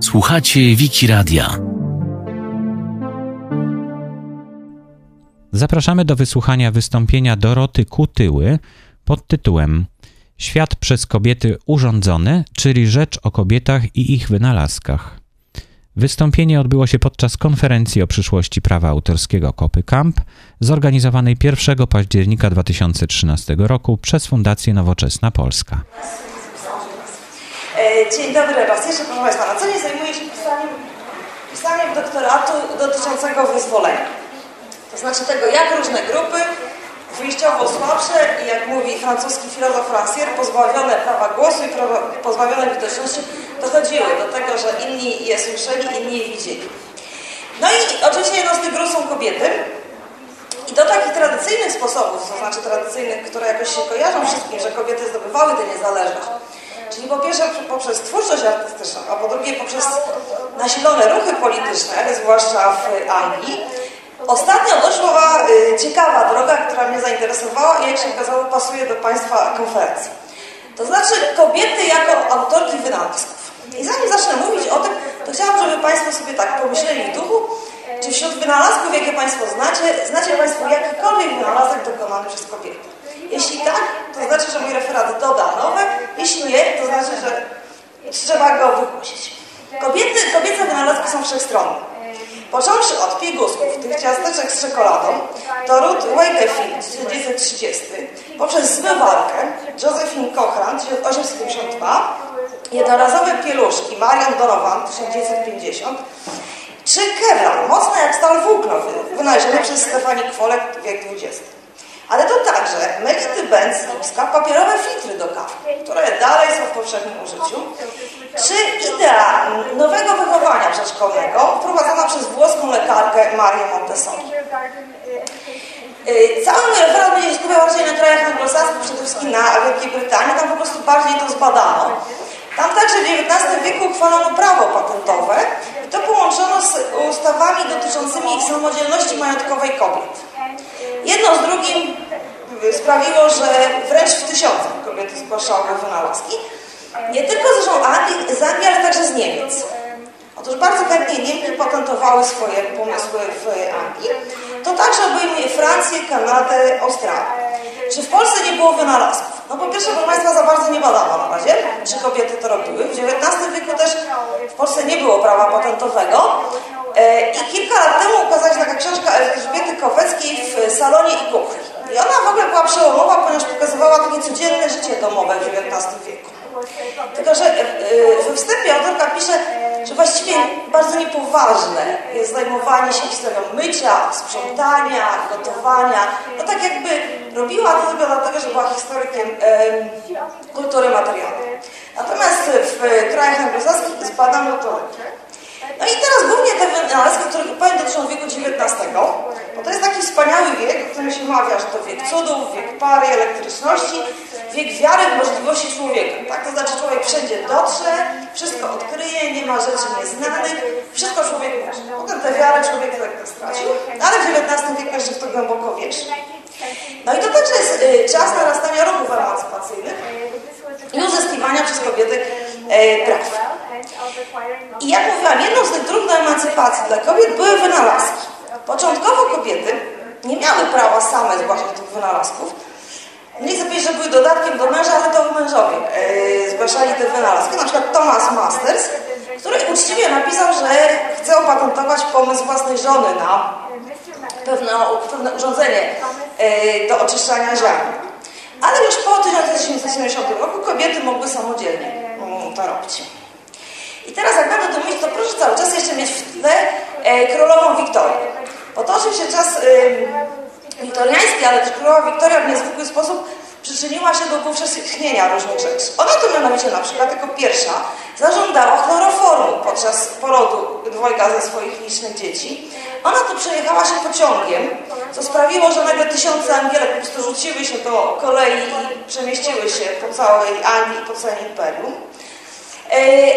Słuchacie Wiki Radia. Zapraszamy do wysłuchania wystąpienia Doroty Kutyły pod tytułem Świat przez kobiety urządzony, czyli rzecz o kobietach i ich wynalazkach. Wystąpienie odbyło się podczas konferencji o przyszłości prawa autorskiego Kopy Camp, zorganizowanej 1 października 2013 roku przez Fundację Nowoczesna Polska. E, dzień dobry raz jeszcze, proszę Państwa. Na co nie zajmuję się pisaniem, pisaniem doktoratu dotyczącego wyzwolenia. To znaczy tego, jak różne grupy, wyjściowo słabsze i jak mówi francuski filozof Rancière, pozbawione prawa głosu i prawa, pozbawione widoczności, dochodziły do tego, że inni je słyszeli, inni je widzieli. No i oczywiście jedną z tych grup są kobiety. I do takich tradycyjnych sposobów, to znaczy tradycyjnych, które jakoś się kojarzą wszystkim, że kobiety zdobywały tę niezależność, Czyli po pierwsze poprzez twórczość artystyczną, a po drugie poprzez nasilone ruchy polityczne, zwłaszcza w Anglii. Ostatnio doszła y, ciekawa droga, która mnie zainteresowała i jak się okazało pasuje do Państwa konferencji. To znaczy kobiety jako autorki wynalazków. I zanim zacznę mówić o tym, to chciałam, żeby Państwo sobie tak pomyśleli w duchu, czy wśród wynalazków, jakie Państwo znacie, znacie Państwo jakikolwiek wynalazek dokonany przez kobiety. Jeśli tak, to znaczy, że mój referat doda nowe. Jeśli nie, to znaczy, że trzeba go wygłosić. Kobiety, kobiece wynalazki są wszechstronne. Począwszy od piegusków, tych ciasteczek z czekoladą, to Ruth Wakefield, 1930, poprzez zmywarkę, Josephine Cochran, 1852, jednorazowe pieluszki, Marion Donovan, 1950, czy Kevlar, mocne jak stal włóknowy, wynaleziony przez Stefani Kwolek, wiek XX. Ale to także Melity Benz Lipska, papierowe filtry do kawy, które dalej są w powszechnym użyciu, czy idea nowego wychowania przedszkolnego wprowadzona przez włoską lekarkę Marię Montessori. Y, cały mój referat będzie skupiał bardziej na krajach anglosaskich, przede wszystkim na Wielkiej Brytanii, tam po prostu bardziej to zbadano. Tam także w XIX wieku uchwalono prawo patentowe i to połączono z ustawami dotyczącymi samodzielności majątkowej kobiet. Jedno z drugim sprawiło, że wręcz w tysiącach kobiety zgłaszały wynalazki. Nie tylko z Anglii, ale także z Niemiec. Otóż bardzo chętnie Niemcy patentowały swoje pomysły w Anglii. To także obejmuje Francję, Kanadę, Australię. Czy w Polsce nie było wynalazków? No po pierwsze, proszę Państwa, za bardzo nie badano na razie, czy kobiety to robiły. W XIX wieku też w Polsce nie było prawa patentowego. E, I kilka lat temu ukazała się taka książka Elżbiety Koweckiej w salonie i kuchni. I ona w ogóle była przełomowa, ponieważ pokazywała takie codzienne życie domowe w XIX wieku. Tylko, że e, we niepoważne jest zajmowanie się historią mycia, sprzątania, gotowania. No tak jakby robiła to tylko dlatego, że była historykiem e, kultury materialnej. Natomiast w krajach anglosaskich zbadano to lepiej. No i teraz głównie te wynalazki, które powiem dotyczą wieku XIX, bo to jest taki wspaniały wiek, o którym się mawia, że to wiek cudów, wiek pary, elektryczności, wiek wiary w możliwości człowieka. Tak? To znaczy człowiek wszędzie dotrze, wszystko odkryje, nie ma rzeczy nieznanych, wszystko człowiek może. Potem tę wiarę człowiek lekko stracił, ale w XIX wieku jeszcze w to głęboko wierzy. No i to także jest y, czas narastania ruchów emancypacyjnych i uzyskiwania przez kobiety e, praw. I jak mówiłam, jedną z tych dróg do emancypacji dla kobiet były wynalazki. Początkowo kobiety nie miały prawa same zgłaszać tych wynalazków. Nie chcę powiedzieć, że były dodatkiem do męża, ale to mężowie e, zgłaszali te wynalazki. Na przykład Thomas Masters, który uczciwie napisał, że chce opatentować pomysł własnej żony na pewne, pewne urządzenie e, do oczyszczania ziarna. Ale już po 1970 roku kobiety mogły samodzielnie to robić. I teraz jak będę to mówić, to proszę cały czas jeszcze mieć w tle e, królową Wiktorię. Bo to oczywiście czas e, wiktoriański, ale też królowa Wiktoria w niezwykły sposób przyczyniła się do upowszechnienia różnych rzeczy. Ona to mianowicie na przykład jako pierwsza zażądała chloroformu podczas porodu dwojga ze swoich licznych dzieci. Ona tu przejechała się pociągiem, co sprawiło, że nagle tysiące Angielek po prostu rzuciły się do kolei i przemieściły się po całej Anglii i po całym imperium.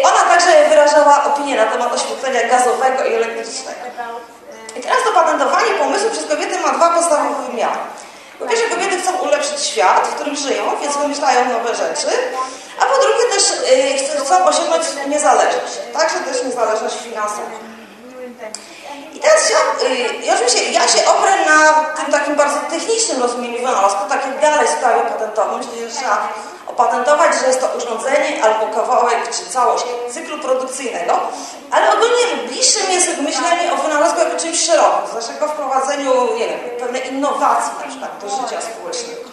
Ona także wyrażała opinię na temat oświetlenia gazowego i elektrycznego. I teraz to patentowanie pomysłu przez kobiety ma dwa podstawowe wymiary. Po pierwsze, kobiety chcą ulepszyć świat, w którym żyją, więc wymyślają nowe rzeczy, a po drugie też osiągnąć niezależność, także też niezależność finansową. I teraz chciałam, yy, oczywiście ja się oprę na tym takim bardzo technicznym rozumieniu wynalazku, tak jak dalej w sprawie patentowym, czyli że trzeba opatentować, że jest to urządzenie albo kawałek czy całość cyklu produkcyjnego, ale ogólnie bliższym jest myślenie o wynalazku czymś szerokim, to znaczy wprowadzeniu, nie wiem, pewnej innowacji na przykład do życia społecznego.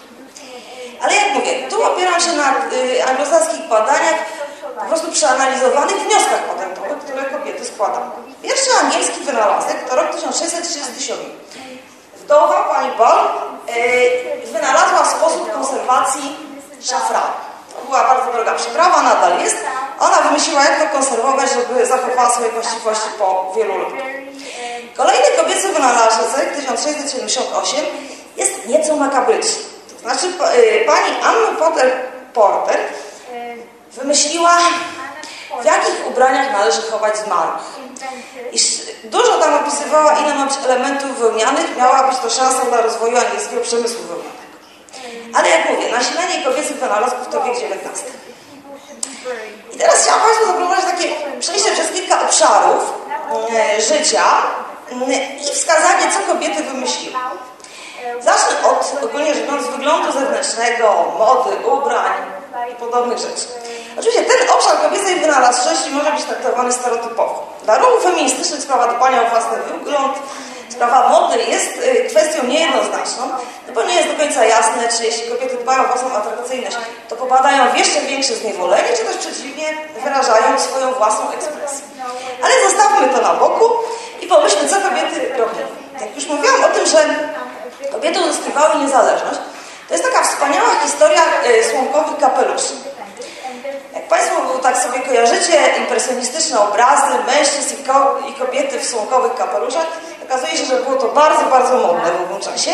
Ale jak mówię, tu opieram się na y, anglosaskich badaniach, po prostu przeanalizowanych wnioskach patentowych, które kobiety składały. Pierwszy angielski wynalazek to rok 1637. Wdowa, pani Ball, y, wynalazła sposób konserwacji szafranu. To była bardzo droga przyprawa, nadal jest. Ona wymyśliła, jak to konserwować, żeby zachowała swoje właściwości po wielu latach. Kobiecy wynalazek, 1678, jest nieco makabryczny. To znaczy, y, pani Anna Potter Porter wymyśliła, w jakich ubraniach należy chować zmarłych. I dużo tam opisywała, ile ma być elementów wełnianych, miała być to szansa dla rozwoju angielskiego przemysłu wełnianego. Ale jak mówię, nasilenie kobiecych wynalazków to wiek XIX. I teraz chciałam Państwu zaproponować takie przejście przez kilka obszarów e, życia i wskazanie, co kobiety wymyśliły. Zacznę od, ogólnie rzecz biorąc, wyglądu zewnętrznego, mody, ubrań i podobnych rzeczy. Oczywiście ten obszar kobiecej wynalazczości może być traktowany stereotypowo. Dla ruchu feministycznych sprawa dbania o własny wygląd, sprawa mody jest y, kwestią niejednoznaczną, no bo nie jest do końca jasne, czy jeśli kobiety dbają o własną atrakcyjność, to popadają w jeszcze większe zniewolenie, czy też przeciwnie, wyrażają swoją własną ekspresję. Ale zostawmy to na boku i pomyślmy, co kobiety robią. Jak już mówiłam o tym, że kobiety uzyskiwały niezależność, to jest taka wspaniała historia y, słomkowych kapeluszy. Jak Państwo tak sobie kojarzycie impresjonistyczne obrazy mężczyzn i kobiety w słomkowych kapeluszach, okazuje się, że było to bardzo, bardzo modne w owym czasie.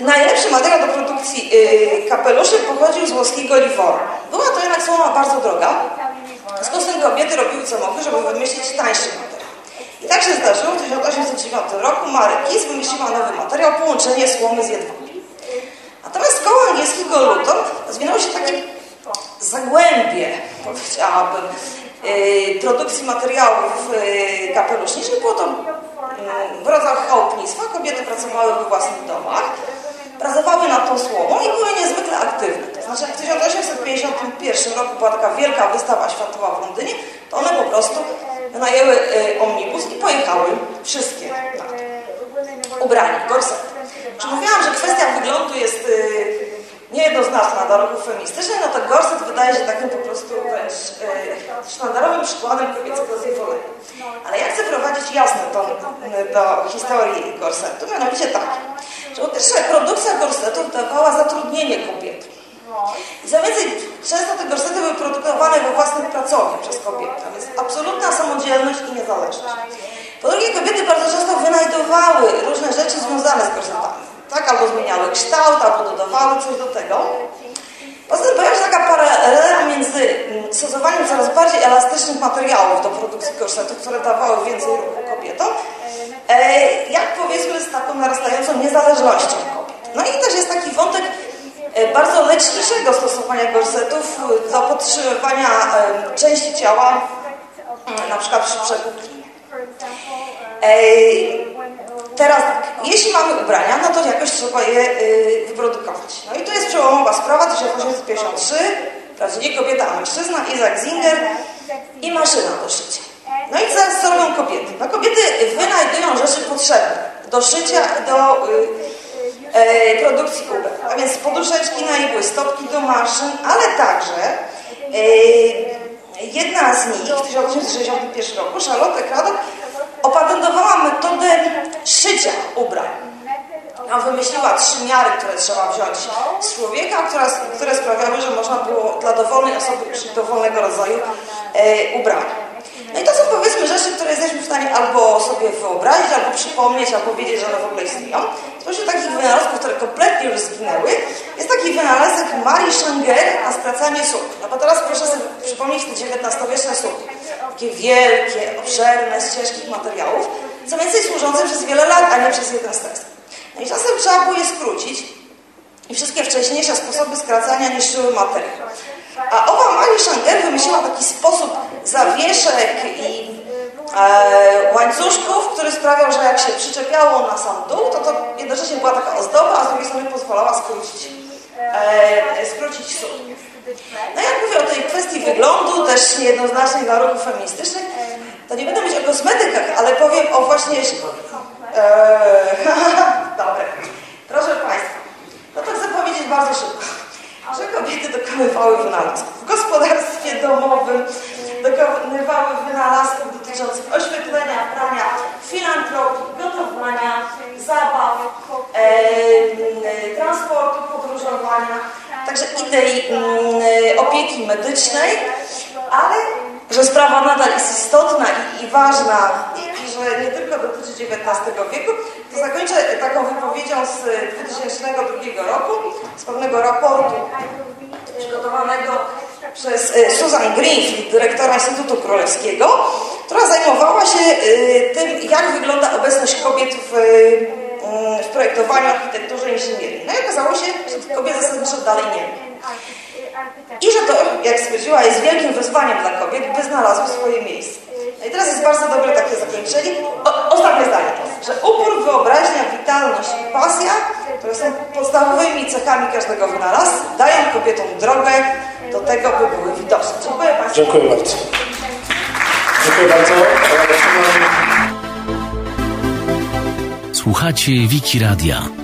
I najlepszy materiał do produkcji yy, kapeluszy pochodził z włoskiego Livorno. Była to jednak słoma bardzo droga, w związku z tym kobiety robiły co mogły, żeby wymyślić tańszy materiał. I tak się zdarzyło, w 1809 roku Mary wymyśliła nowy materiał, połączenie słomy z jedwabiem. Natomiast koło angielskiego Luton rozwinęło się takie zagłębie, powiedziałabym, yy, produkcji materiałów yy, kapeluszniczych. Było to yy, w rodzach chałupnictwa. Kobiety pracowały we własnych domach, pracowały nad tą słomą i były niezwykle aktywne. To znaczy, jak w 1851 roku była taka wielka wystawa światowa w Londynie, to one po prostu wynajęły yy, omnibus i pojechały wszystkie na to. Ubrani, gorset. Czy mówiłam, że kwestia wyglądu ruchów feministycznych, no to gorset wydaje się takim po prostu wręcz e, sztandarowym przykładem kobiecego zniewolenia. Ale ja chcę prowadzić jasne to do historii gorsetu, mianowicie tak, że po pierwsze produkcja gorsetów dawała zatrudnienie kobiet. I co więcej, często te gorsety były produkowane we własnych pracowniach przez kobiety, więc absolutna samodzielność i niezależność. Po drugie, kobiety bardzo często wynajdowały różne rzeczy związane z gorsetami tak? Albo zmieniały kształt, albo dodawały coś do tego. Poza pojawia się taka paralela między mm, stosowaniem coraz bardziej elastycznych materiałów do produkcji korsetów, które dawały więcej ruchu kobietom, e, jak powiedzmy z taką narastającą niezależnością kobiet. No i też jest taki wątek e, bardzo leczniczego stosowania gorsetów do podtrzymywania części ciała, na przykład przy przepuklinie. Teraz tak, jeśli mamy ubrania, no to jakoś trzeba je y, wyprodukować. No i to jest przełomowa sprawa, 1853, wprawdzie kobieta, a mężczyzna, Isaac Zinger i maszyna do szycia. No i teraz co robią kobiety? No kobiety wynajdują rzeczy potrzebne do szycia, do y, y, produkcji ubrań. A więc poduszeczki na igły, stopki do maszyn, ale także y, jedna z nich w 1861 roku, Charlotte Craddock, opatentowała metodę szycia ubrań. Ona wymyśliła trzy miary, które trzeba wziąć z człowieka, które, które sprawiały, że można było dla dowolnej osoby uszyć dowolnego rodzaju e, ubrania. No i to są powiedzmy rzeczy, które jesteśmy w stanie albo sobie wyobrazić, albo przypomnieć, albo wiedzieć, że one w ogóle istnieją. Spośród takich wynalazków, które kompletnie już zginęły, jest taki wynalazek Marii Schanger na skracanie sukni. No bo teraz proszę sobie przypomnieć te XIX-wieczne suknie. Takie wielkie, obszerne, z ciężkich materiałów, co więcej służące przez wiele lat, a nie przez jeden stres. No i czasem trzeba było je skrócić i wszystkie wcześniejsze sposoby skracania niszczyły materiał. A owa Maria Schanger wymyśliła taki zawieszek i e, łańcuszków, który sprawiał, że jak się przyczepiało na sam dół, to to jednocześnie była taka ozdoba, a z drugiej strony pozwalała skrócić, e, skrócić stóp. No jak mówię o tej kwestii wyglądu, też niejednoznacznej dla ruchów feministycznych, to nie będę mówić o kosmetykach, ale powiem o właśnie... E, dobre. Proszę Państwa, no to chcę powiedzieć bardzo szybko, że kobiety dokonywały wynalazków w gospodarstwie domowym, dokonywały wynalazków dotyczących oświetlenia, prania, filantropii, gotowania, zabaw, e, e, transportu, podróżowania, także idei mm, opieki medycznej, ale że sprawa nadal jest istotna i, i ważna i, i, że nie tylko dotyczy XIX wieku, to zakończę taką wypowiedzią z 2002 roku, z pewnego raportu przygotowanego przez e, Susan Greenfield, dyrektora Instytutu Królewskiego, która zajmowała się e, tym, jak wygląda obecność kobiet w, e, w projektowaniu, architekturze, inżynierii. No i okazało się, że kobiet zasadniczo dalej nie ma. I że to, jak stwierdziła, jest wielkim wyzwaniem dla kobiet, by znalazły swoje miejsce. No i teraz jest bardzo dobre takie zakończenie. O, ostatnie zdanie. Że upór, wyobraźnia, witalność i pasja, które są podstawowymi cechami każdego wynalazku, dają kobietom drogę do tego, by były widoczne. Dziękuję Państwu. Dziękuję bardzo. Dziękuję bardzo. Słuchacie Wiki Radia.